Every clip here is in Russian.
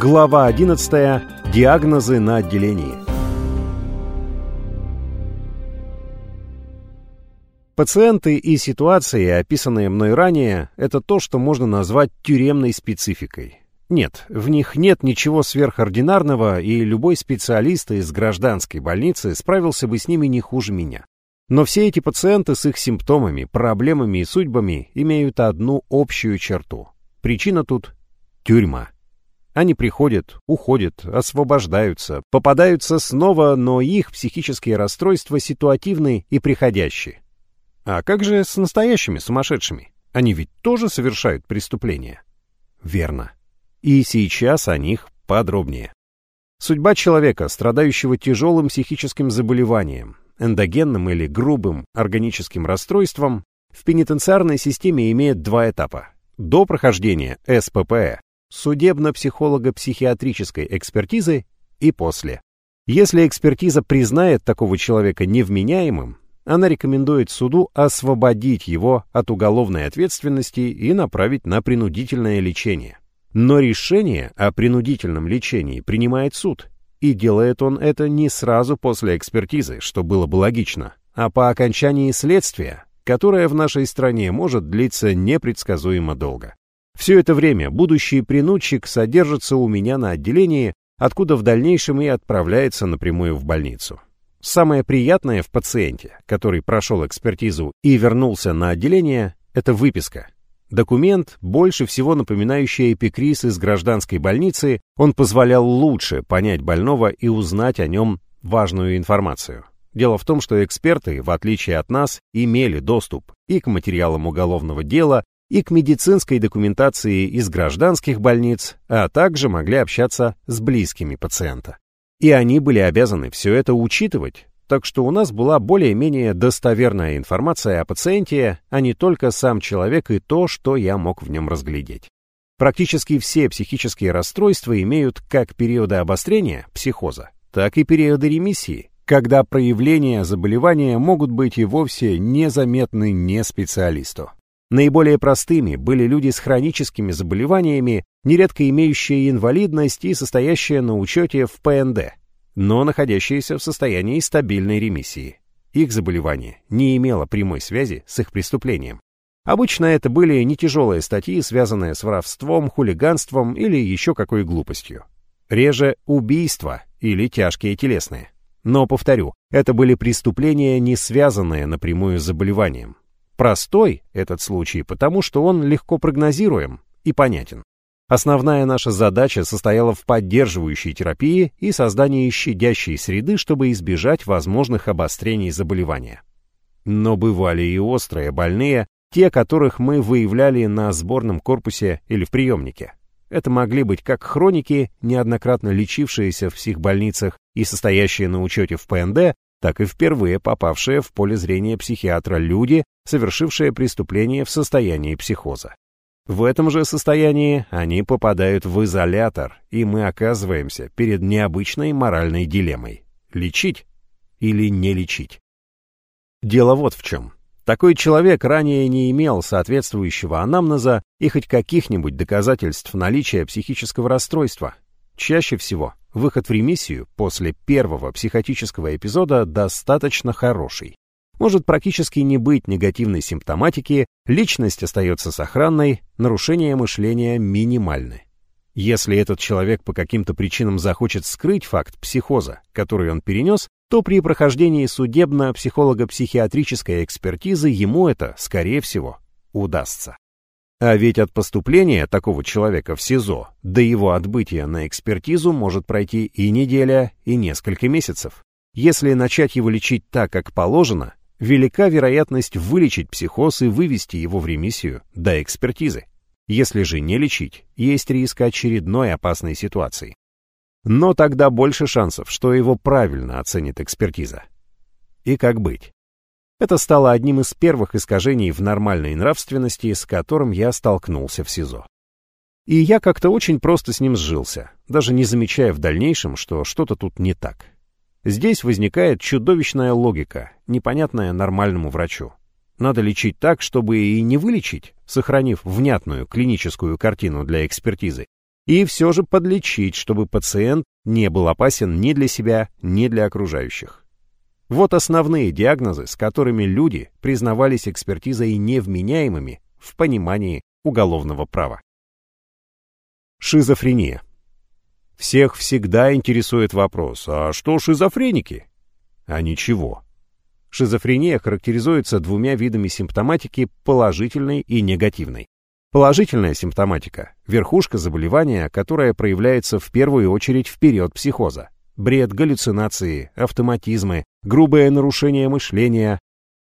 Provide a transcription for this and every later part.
Глава 11. Диагнозы на отделении. Пациенты и ситуации, описанные мной ранее, это то, что можно назвать тюремной спецификой. Нет, в них нет ничего сверхординарного, и любой специалист из гражданской больницы справился бы с ними не хуже меня. Но все эти пациенты с их симптомами, проблемами и судьбами имеют одну общую черту. Причина тут – тюрьма. Они приходят, уходят, освобождаются, попадаются снова, но их психические расстройства ситуативны и приходящие. А как же с настоящими сумасшедшими? Они ведь тоже совершают преступления. Верно. И сейчас о них подробнее. Судьба человека, страдающего тяжелым психическим заболеванием, эндогенным или грубым органическим расстройством, в пенитенциарной системе имеет два этапа. До прохождения СПП судебно-психолого-психиатрической экспертизы и после. Если экспертиза признает такого человека невменяемым, она рекомендует суду освободить его от уголовной ответственности и направить на принудительное лечение. Но решение о принудительном лечении принимает суд, и делает он это не сразу после экспертизы, что было бы логично, а по окончании следствия, которое в нашей стране может длиться непредсказуемо долго. Все это время будущий принудчик содержится у меня на отделении, откуда в дальнейшем и отправляется напрямую в больницу. Самое приятное в пациенте, который прошел экспертизу и вернулся на отделение, это выписка. Документ, больше всего напоминающий эпикриз из гражданской больницы, он позволял лучше понять больного и узнать о нем важную информацию. Дело в том, что эксперты, в отличие от нас, имели доступ и к материалам уголовного дела, и к медицинской документации из гражданских больниц, а также могли общаться с близкими пациента. И они были обязаны все это учитывать, так что у нас была более-менее достоверная информация о пациенте, а не только сам человек и то, что я мог в нем разглядеть. Практически все психические расстройства имеют как периоды обострения, психоза, так и периоды ремиссии, когда проявления заболевания могут быть и вовсе незаметны не специалисту. Наиболее простыми были люди с хроническими заболеваниями, нередко имеющие инвалидность и состоящие на учете в ПНД, но находящиеся в состоянии стабильной ремиссии. Их заболевание не имело прямой связи с их преступлением. Обычно это были не тяжелые статьи, связанные с воровством, хулиганством или еще какой глупостью. Реже убийства или тяжкие телесные. Но, повторю, это были преступления, не связанные напрямую с заболеванием. Простой этот случай, потому что он легко прогнозируем и понятен. Основная наша задача состояла в поддерживающей терапии и создании щадящей среды, чтобы избежать возможных обострений заболевания. Но бывали и острые больные, те, которых мы выявляли на сборном корпусе или в приемнике. Это могли быть как хроники, неоднократно лечившиеся в психбольницах и состоящие на учете в ПНД, так и впервые попавшие в поле зрения психиатра люди, совершившие преступление в состоянии психоза. В этом же состоянии они попадают в изолятор, и мы оказываемся перед необычной моральной дилеммой – лечить или не лечить. Дело вот в чем. Такой человек ранее не имел соответствующего анамнеза и хоть каких-нибудь доказательств наличия психического расстройства. Чаще всего выход в ремиссию после первого психотического эпизода достаточно хороший. Может практически не быть негативной симптоматики, личность остается сохранной, нарушения мышления минимальны. Если этот человек по каким-то причинам захочет скрыть факт психоза, который он перенес, то при прохождении судебно-психолого-психиатрической экспертизы ему это, скорее всего, удастся. А ведь от поступления такого человека в СИЗО до его отбытия на экспертизу может пройти и неделя, и несколько месяцев. Если начать его лечить так, как положено, велика вероятность вылечить психоз и вывести его в ремиссию до экспертизы. Если же не лечить, есть риск очередной опасной ситуации. Но тогда больше шансов, что его правильно оценит экспертиза. И как быть? Это стало одним из первых искажений в нормальной нравственности, с которым я столкнулся в СИЗО. И я как-то очень просто с ним сжился, даже не замечая в дальнейшем, что что-то тут не так. Здесь возникает чудовищная логика, непонятная нормальному врачу. Надо лечить так, чтобы и не вылечить, сохранив внятную клиническую картину для экспертизы, и все же подлечить, чтобы пациент не был опасен ни для себя, ни для окружающих. Вот основные диагнозы, с которыми люди признавались экспертизой невменяемыми в понимании уголовного права. Шизофрения. Всех всегда интересует вопрос, а что шизофреники? А ничего. Шизофрения характеризуется двумя видами симптоматики положительной и негативной. Положительная симптоматика – верхушка заболевания, которая проявляется в первую очередь в период психоза. Бред, галлюцинации, автоматизмы, грубое нарушение мышления.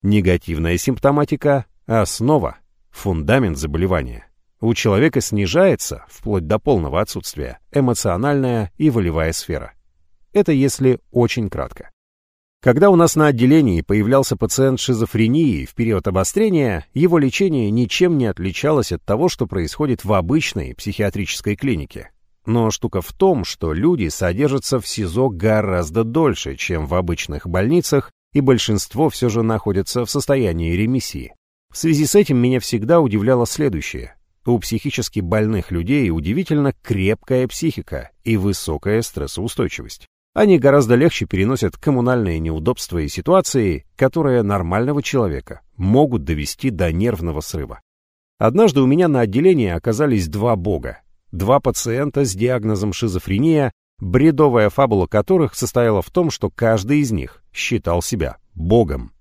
Негативная симптоматика – основа, фундамент заболевания. У человека снижается, вплоть до полного отсутствия, эмоциональная и волевая сфера. Это если очень кратко. Когда у нас на отделении появлялся пациент с шизофренией в период обострения, его лечение ничем не отличалось от того, что происходит в обычной психиатрической клинике. Но штука в том, что люди содержатся в СИЗО гораздо дольше, чем в обычных больницах, и большинство все же находятся в состоянии ремиссии. В связи с этим меня всегда удивляло следующее. У психически больных людей удивительно крепкая психика и высокая стрессоустойчивость. Они гораздо легче переносят коммунальные неудобства и ситуации, которые нормального человека могут довести до нервного срыва. Однажды у меня на отделении оказались два бога. Два пациента с диагнозом шизофрения, бредовая фабула которых состояла в том, что каждый из них считал себя богом.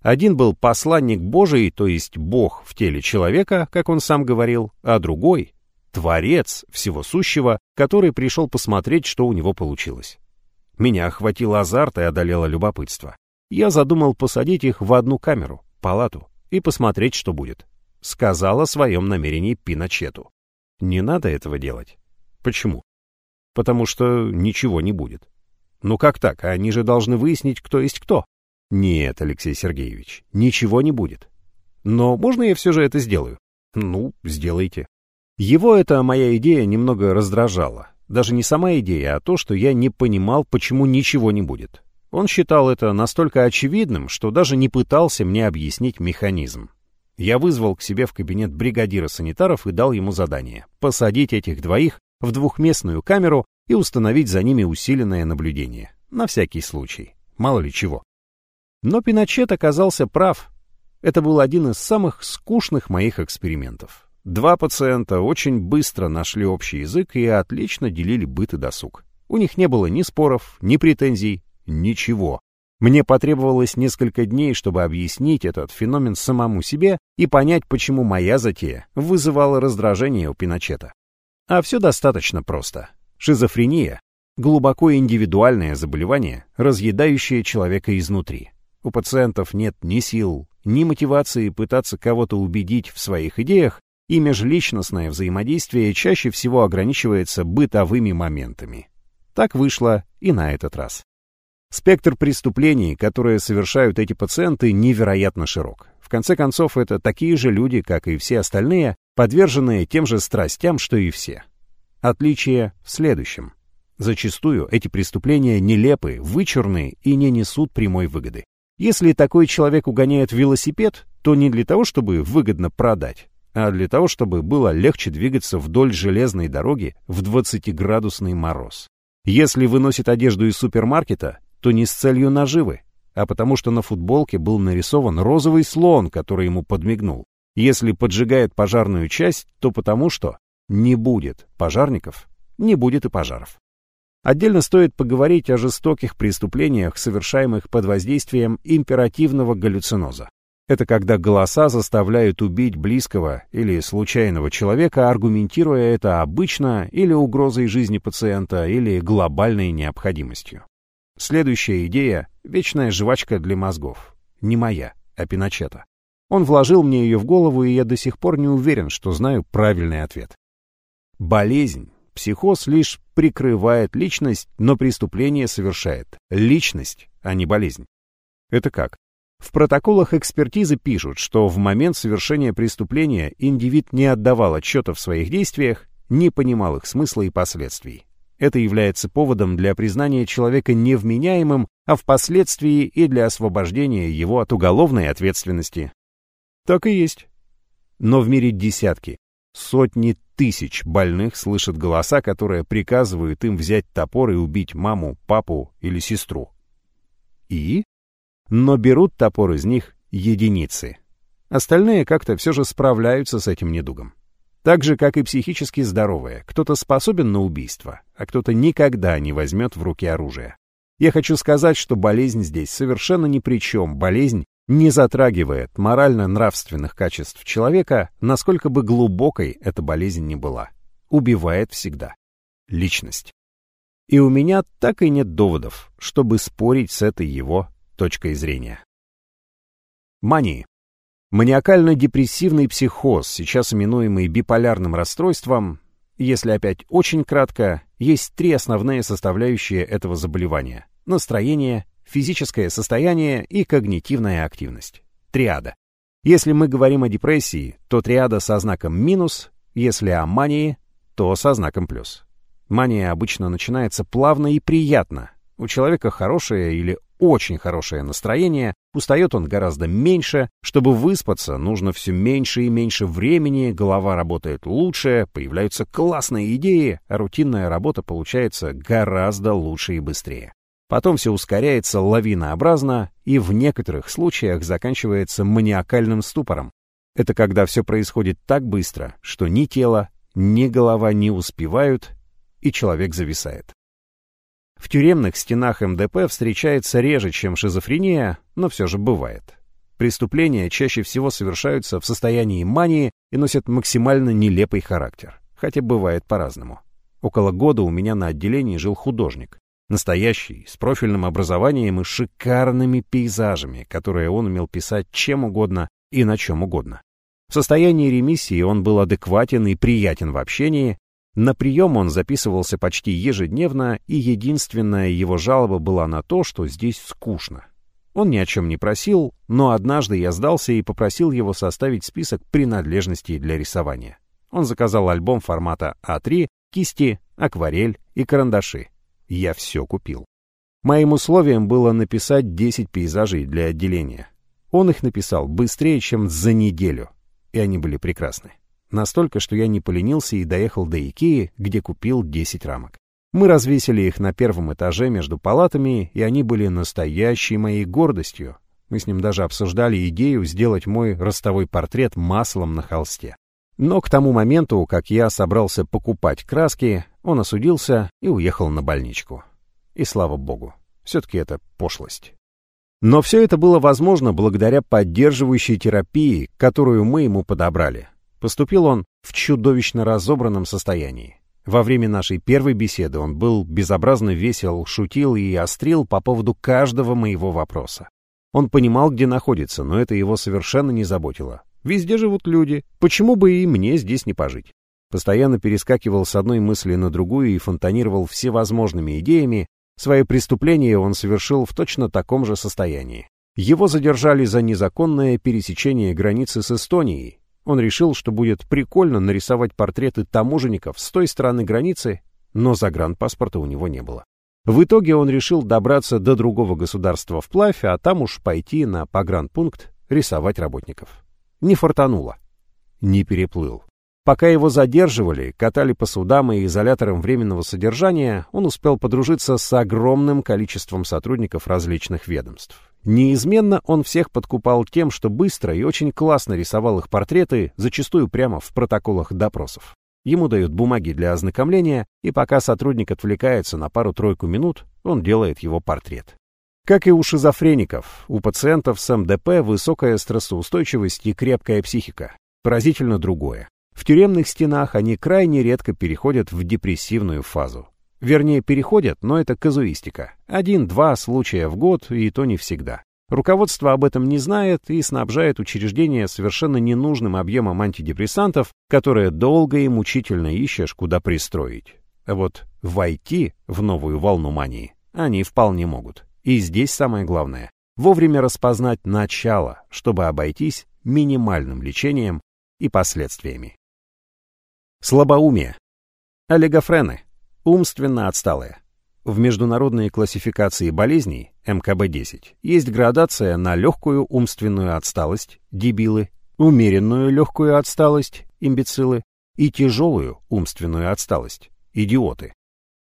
Один был посланник Божий, то есть бог в теле человека, как он сам говорил, а другой — творец всего сущего, который пришел посмотреть, что у него получилось. Меня охватил азарт и одолело любопытство. Я задумал посадить их в одну камеру, палату, и посмотреть, что будет. Сказал о своем намерении Пиночету. Не надо этого делать. Почему? Потому что ничего не будет. Ну как так? Они же должны выяснить, кто есть кто. Нет, Алексей Сергеевич, ничего не будет. Но можно я все же это сделаю? Ну, сделайте. Его эта моя идея немного раздражала. Даже не сама идея, а то, что я не понимал, почему ничего не будет. Он считал это настолько очевидным, что даже не пытался мне объяснить механизм. Я вызвал к себе в кабинет бригадира санитаров и дал ему задание посадить этих двоих в двухместную камеру и установить за ними усиленное наблюдение. На всякий случай. Мало ли чего. Но Пиночет оказался прав. Это был один из самых скучных моих экспериментов. Два пациента очень быстро нашли общий язык и отлично делили быт и досуг. У них не было ни споров, ни претензий, ничего. Мне потребовалось несколько дней, чтобы объяснить этот феномен самому себе и понять, почему моя затея вызывала раздражение у Пиночета. А все достаточно просто. Шизофрения — глубоко индивидуальное заболевание, разъедающее человека изнутри. У пациентов нет ни сил, ни мотивации пытаться кого-то убедить в своих идеях, и межличностное взаимодействие чаще всего ограничивается бытовыми моментами. Так вышло и на этот раз. Спектр преступлений, которые совершают эти пациенты, невероятно широк. В конце концов, это такие же люди, как и все остальные, подверженные тем же страстям, что и все. Отличие в следующем. Зачастую эти преступления нелепы, вычурные и не несут прямой выгоды. Если такой человек угоняет велосипед, то не для того, чтобы выгодно продать, а для того, чтобы было легче двигаться вдоль железной дороги в 20-градусный мороз. Если выносит одежду из супермаркета, то не с целью наживы, а потому что на футболке был нарисован розовый слон, который ему подмигнул. Если поджигает пожарную часть, то потому что не будет пожарников, не будет и пожаров. Отдельно стоит поговорить о жестоких преступлениях, совершаемых под воздействием императивного галлюциноза. Это когда голоса заставляют убить близкого или случайного человека, аргументируя это обычно или угрозой жизни пациента, или глобальной необходимостью. Следующая идея — вечная жвачка для мозгов. Не моя, а Пиночета. Он вложил мне ее в голову, и я до сих пор не уверен, что знаю правильный ответ. Болезнь, психоз лишь прикрывает личность, но преступление совершает личность, а не болезнь. Это как? В протоколах экспертизы пишут, что в момент совершения преступления индивид не отдавал отчета в своих действиях, не понимал их смысла и последствий. Это является поводом для признания человека невменяемым, а впоследствии и для освобождения его от уголовной ответственности. Так и есть. Но в мире десятки, Сотни тысяч больных слышат голоса, которые приказывают им взять топор и убить маму, папу или сестру. И? Но берут топор из них единицы. Остальные как-то все же справляются с этим недугом. Так же, как и психически здоровые. Кто-то способен на убийство, а кто-то никогда не возьмет в руки оружие. Я хочу сказать, что болезнь здесь совершенно ни при чем. Болезнь не затрагивает морально-нравственных качеств человека, насколько бы глубокой эта болезнь ни была. Убивает всегда. Личность. И у меня так и нет доводов, чтобы спорить с этой его точкой зрения. Мании. Маниакально-депрессивный психоз, сейчас именуемый биполярным расстройством, если опять очень кратко, есть три основные составляющие этого заболевания. Настроение, физическое состояние и когнитивная активность. Триада. Если мы говорим о депрессии, то триада со знаком минус, если о мании, то со знаком плюс. Мания обычно начинается плавно и приятно. У человека хорошее или очень хорошее настроение, устает он гораздо меньше, чтобы выспаться нужно все меньше и меньше времени, голова работает лучше, появляются классные идеи, а рутинная работа получается гораздо лучше и быстрее. Потом все ускоряется лавинообразно и в некоторых случаях заканчивается маниакальным ступором. Это когда все происходит так быстро, что ни тело, ни голова не успевают, и человек зависает. В тюремных стенах МДП встречается реже, чем шизофрения, но все же бывает. Преступления чаще всего совершаются в состоянии мании и носят максимально нелепый характер, хотя бывает по-разному. Около года у меня на отделении жил художник. Настоящий, с профильным образованием и шикарными пейзажами, которые он умел писать чем угодно и на чем угодно. В состоянии ремиссии он был адекватен и приятен в общении, на прием он записывался почти ежедневно, и единственная его жалоба была на то, что здесь скучно. Он ни о чем не просил, но однажды я сдался и попросил его составить список принадлежностей для рисования. Он заказал альбом формата А3, кисти, акварель и карандаши. Я все купил. Моим условием было написать 10 пейзажей для отделения. Он их написал быстрее, чем за неделю, и они были прекрасны. Настолько, что я не поленился и доехал до Икеи, где купил 10 рамок. Мы развесили их на первом этаже между палатами, и они были настоящей моей гордостью. Мы с ним даже обсуждали идею сделать мой ростовой портрет маслом на холсте. Но к тому моменту, как я собрался покупать краски, он осудился и уехал на больничку. И слава богу, все-таки это пошлость. Но все это было возможно благодаря поддерживающей терапии, которую мы ему подобрали. Поступил он в чудовищно разобранном состоянии. Во время нашей первой беседы он был безобразно весел, шутил и острил по поводу каждого моего вопроса. Он понимал, где находится, но это его совершенно не заботило. Везде живут люди, почему бы и мне здесь не пожить? Постоянно перескакивал с одной мысли на другую и фонтанировал всевозможными идеями. Свои преступления он совершил в точно таком же состоянии. Его задержали за незаконное пересечение границы с Эстонией, он решил, что будет прикольно нарисовать портреты таможенников с той стороны границы, но загранпаспорта у него не было. В итоге он решил добраться до другого государства вплавь, а там уж пойти на погранпункт рисовать работников. Не фартануло. Не переплыл. Пока его задерживали, катали по судам и изоляторам временного содержания, он успел подружиться с огромным количеством сотрудников различных ведомств. Неизменно он всех подкупал тем, что быстро и очень классно рисовал их портреты, зачастую прямо в протоколах допросов. Ему дают бумаги для ознакомления, и пока сотрудник отвлекается на пару-тройку минут, он делает его портрет. Как и у шизофреников, у пациентов с МДП высокая стрессоустойчивость и крепкая психика. Поразительно другое. В тюремных стенах они крайне редко переходят в депрессивную фазу. Вернее, переходят, но это казуистика. Один-два случая в год, и то не всегда. Руководство об этом не знает и снабжает учреждение совершенно ненужным объемом антидепрессантов, которые долго и мучительно ищешь, куда пристроить. А вот войти в новую волну мании они вполне могут. И здесь самое главное — вовремя распознать начало, чтобы обойтись минимальным лечением и последствиями. Слабоумие. Олигофрены Умственно отсталые. В международной классификации болезней МКБ-10 есть градация на легкую умственную отсталость, дебилы, умеренную легкую отсталость, имбецилы, и тяжелую умственную отсталость – идиоты.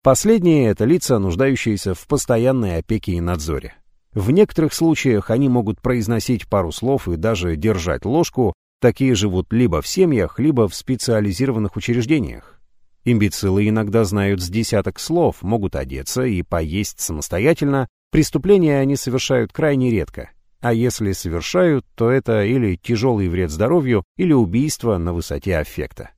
Последние – это лица, нуждающиеся в постоянной опеке и надзоре. В некоторых случаях они могут произносить пару слов и даже держать ложку, такие живут либо в семьях, либо в специализированных учреждениях. Имбецилы иногда знают с десяток слов, могут одеться и поесть самостоятельно, преступления они совершают крайне редко, а если совершают, то это или тяжелый вред здоровью, или убийство на высоте аффекта.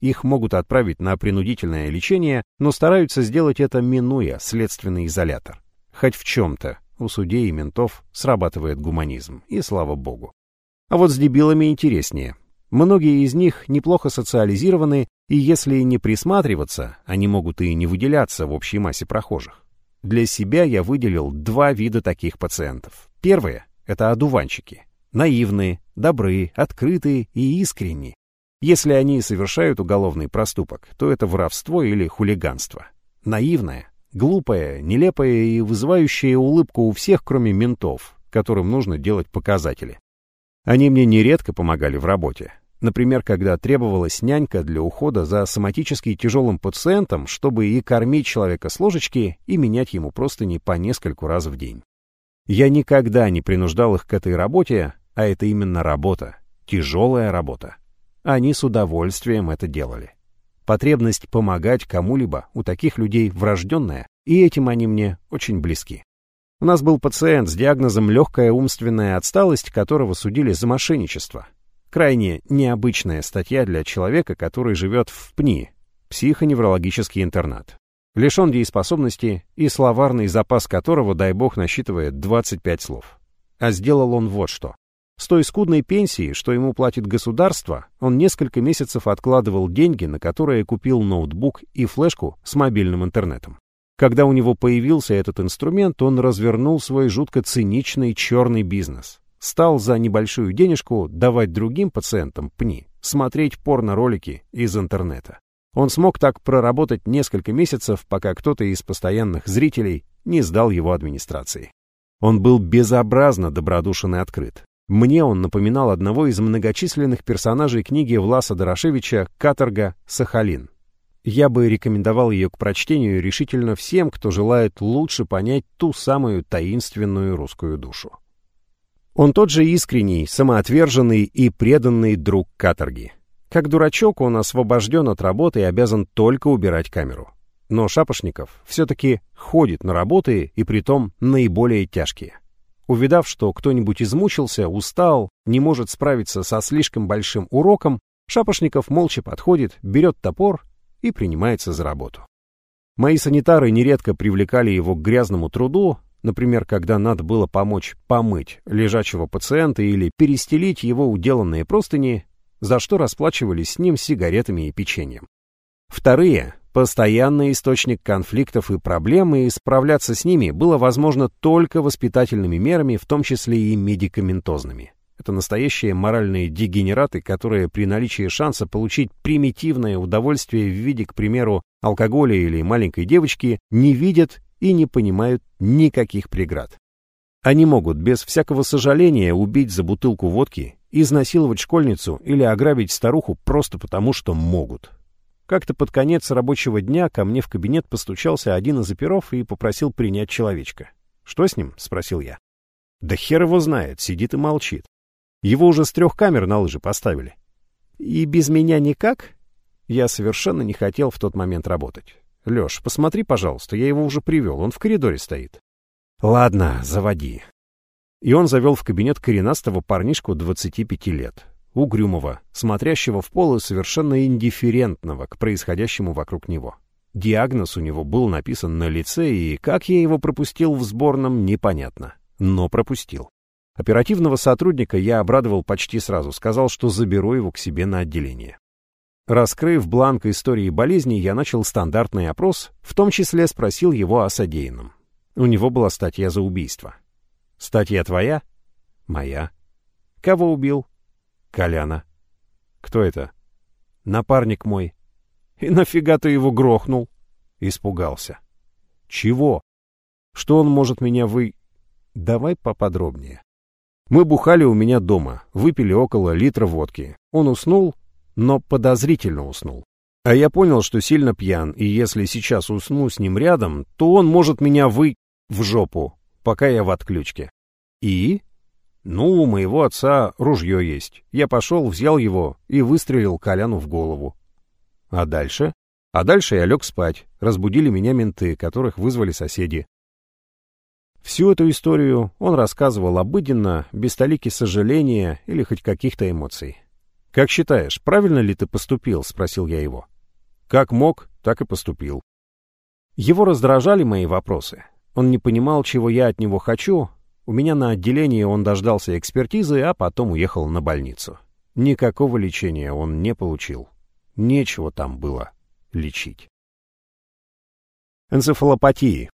Их могут отправить на принудительное лечение, но стараются сделать это минуя следственный изолятор. Хоть в чем-то у судей и ментов срабатывает гуманизм, и слава богу. А вот с дебилами интереснее. Многие из них неплохо социализированы, и если не присматриваться, они могут и не выделяться в общей массе прохожих. Для себя я выделил два вида таких пациентов. Первые — это одуванчики. Наивные, добрые, открытые и искренние. Если они совершают уголовный проступок, то это воровство или хулиганство. Наивное, глупое, нелепое и вызывающее улыбку у всех, кроме ментов, которым нужно делать показатели. Они мне нередко помогали в работе. Например, когда требовалась нянька для ухода за соматически тяжелым пациентом, чтобы и кормить человека с ложечки, и менять ему простыни по нескольку раз в день. Я никогда не принуждал их к этой работе, а это именно работа, тяжелая работа. Они с удовольствием это делали. Потребность помогать кому-либо у таких людей врожденная, и этим они мне очень близки. У нас был пациент с диагнозом легкая умственная отсталость, которого судили за мошенничество. Крайне необычная статья для человека, который живет в ПНИ, психоневрологический интернат. Лишен дееспособности и словарный запас которого, дай бог, насчитывает 25 слов. А сделал он вот что. С той скудной пенсии, что ему платит государство, он несколько месяцев откладывал деньги, на которые купил ноутбук и флешку с мобильным интернетом. Когда у него появился этот инструмент, он развернул свой жутко циничный черный бизнес стал за небольшую денежку давать другим пациентам пни, смотреть порно-ролики из интернета. Он смог так проработать несколько месяцев, пока кто-то из постоянных зрителей не сдал его администрации. Он был безобразно добродушен и открыт. Мне он напоминал одного из многочисленных персонажей книги Власа Дорошевича «Каторга. Сахалин». Я бы рекомендовал ее к прочтению решительно всем, кто желает лучше понять ту самую таинственную русскую душу. Он тот же искренний, самоотверженный и преданный друг каторги. Как дурачок он освобожден от работы и обязан только убирать камеру. Но Шапошников все-таки ходит на работы и притом наиболее тяжкие. Увидав, что кто-нибудь измучился, устал, не может справиться со слишком большим уроком, Шапошников молча подходит, берет топор и принимается за работу. Мои санитары нередко привлекали его к грязному труду, Например, когда надо было помочь помыть лежачего пациента или перестелить его уделанные простыни, за что расплачивались с ним сигаретами и печеньем. Вторые – постоянный источник конфликтов и проблем, и справляться с ними было возможно только воспитательными мерами, в том числе и медикаментозными. Это настоящие моральные дегенераты, которые при наличии шанса получить примитивное удовольствие в виде, к примеру, алкоголя или маленькой девочки, не видят и не понимают никаких преград. Они могут без всякого сожаления убить за бутылку водки, изнасиловать школьницу или ограбить старуху просто потому, что могут. Как-то под конец рабочего дня ко мне в кабинет постучался один из оперов и попросил принять человечка. «Что с ним?» — спросил я. «Да хер его знает, сидит и молчит. Его уже с трех камер на лыжи поставили». «И без меня никак?» Я совершенно не хотел в тот момент работать. Леш, посмотри, пожалуйста, я его уже привел, он в коридоре стоит. Ладно, заводи. И он завел в кабинет коренастого парнишку 25 лет, угрюмого, смотрящего в пол и совершенно индифферентного к происходящему вокруг него. Диагноз у него был написан на лице, и как я его пропустил в сборном, непонятно. Но пропустил. Оперативного сотрудника я обрадовал почти сразу, сказал, что заберу его к себе на отделение. Раскрыв бланк истории болезни, я начал стандартный опрос, в том числе спросил его о содеянном. У него была статья за убийство. «Статья твоя?» «Моя». «Кого убил?» «Коляна». «Кто это?» «Напарник мой». «И нафига ты его грохнул?» Испугался. «Чего?» «Что он может меня вы...» «Давай поподробнее». Мы бухали у меня дома, выпили около литра водки. Он уснул, но подозрительно уснул. А я понял, что сильно пьян, и если сейчас усну с ним рядом, то он может меня вы... в жопу, пока я в отключке. И? Ну, у моего отца ружье есть. Я пошел, взял его и выстрелил Коляну в голову. А дальше? А дальше я лег спать. Разбудили меня менты, которых вызвали соседи. Всю эту историю он рассказывал обыденно, без толики сожаления или хоть каких-то эмоций. «Как считаешь, правильно ли ты поступил?» — спросил я его. «Как мог, так и поступил». Его раздражали мои вопросы. Он не понимал, чего я от него хочу. У меня на отделении он дождался экспертизы, а потом уехал на больницу. Никакого лечения он не получил. Нечего там было лечить. Энцефалопатии.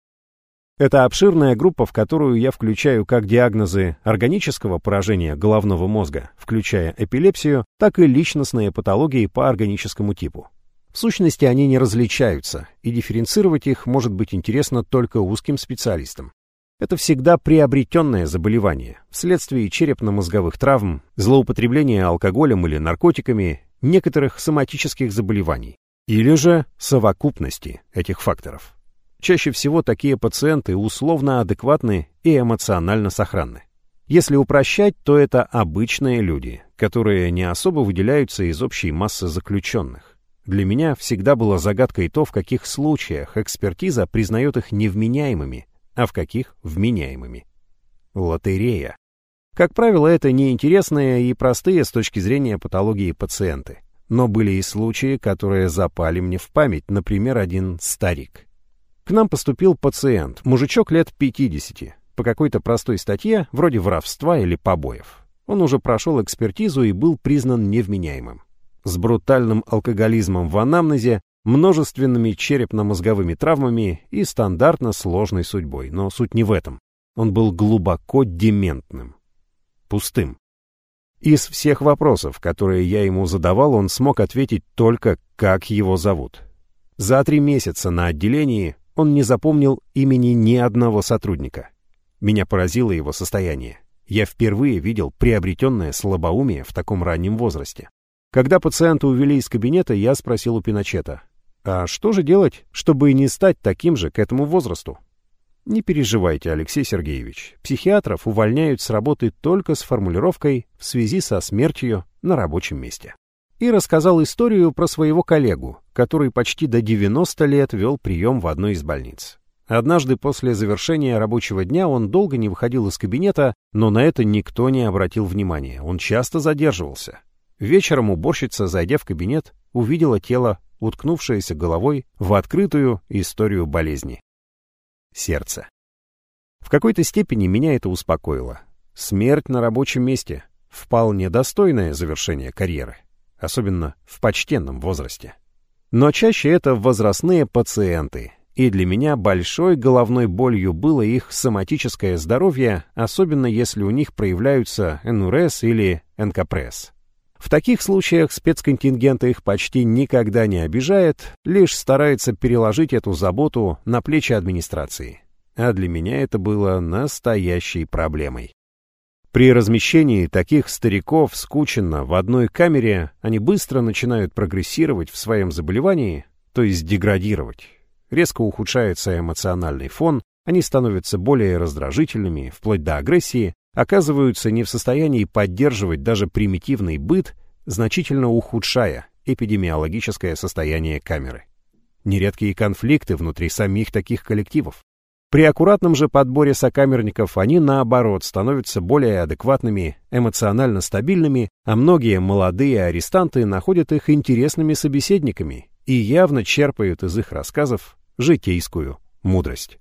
Это обширная группа, в которую я включаю как диагнозы органического поражения головного мозга, включая эпилепсию, так и личностные патологии по органическому типу. В сущности, они не различаются, и дифференцировать их может быть интересно только узким специалистам. Это всегда приобретенное заболевание, вследствие черепно-мозговых травм, злоупотребления алкоголем или наркотиками, некоторых соматических заболеваний, или же совокупности этих факторов. Чаще всего такие пациенты условно адекватны и эмоционально сохранны. Если упрощать, то это обычные люди, которые не особо выделяются из общей массы заключенных. Для меня всегда было загадкой то, в каких случаях экспертиза признает их невменяемыми, а в каких — вменяемыми. Лотерея. Как правило, это неинтересные и простые с точки зрения патологии пациенты. Но были и случаи, которые запали мне в память, например, один старик. К нам поступил пациент, мужичок лет 50, по какой-то простой статье, вроде воровства или побоев. Он уже прошел экспертизу и был признан невменяемым. С брутальным алкоголизмом в анамнезе, множественными черепно-мозговыми травмами и стандартно сложной судьбой. Но суть не в этом. Он был глубоко дементным. Пустым. Из всех вопросов, которые я ему задавал, он смог ответить только, как его зовут. За три месяца на отделении он не запомнил имени ни одного сотрудника. Меня поразило его состояние. Я впервые видел приобретенное слабоумие в таком раннем возрасте. Когда пациента увели из кабинета, я спросил у Пиночета, а что же делать, чтобы не стать таким же к этому возрасту? Не переживайте, Алексей Сергеевич. Психиатров увольняют с работы только с формулировкой «в связи со смертью на рабочем месте» и рассказал историю про своего коллегу, который почти до 90 лет вел прием в одной из больниц. Однажды после завершения рабочего дня он долго не выходил из кабинета, но на это никто не обратил внимания, он часто задерживался. Вечером уборщица, зайдя в кабинет, увидела тело, уткнувшееся головой в открытую историю болезни. Сердце. В какой-то степени меня это успокоило. Смерть на рабочем месте — вполне достойное завершение карьеры особенно в почтенном возрасте. Но чаще это возрастные пациенты, и для меня большой головной болью было их соматическое здоровье, особенно если у них проявляются НУРС или НКПРС. В таких случаях спецконтингент их почти никогда не обижает, лишь старается переложить эту заботу на плечи администрации. А для меня это было настоящей проблемой. При размещении таких стариков скученно в одной камере они быстро начинают прогрессировать в своем заболевании, то есть деградировать. Резко ухудшается эмоциональный фон, они становятся более раздражительными, вплоть до агрессии, оказываются не в состоянии поддерживать даже примитивный быт, значительно ухудшая эпидемиологическое состояние камеры. Нередкие конфликты внутри самих таких коллективов. При аккуратном же подборе сокамерников они, наоборот, становятся более адекватными, эмоционально стабильными, а многие молодые арестанты находят их интересными собеседниками и явно черпают из их рассказов житейскую мудрость.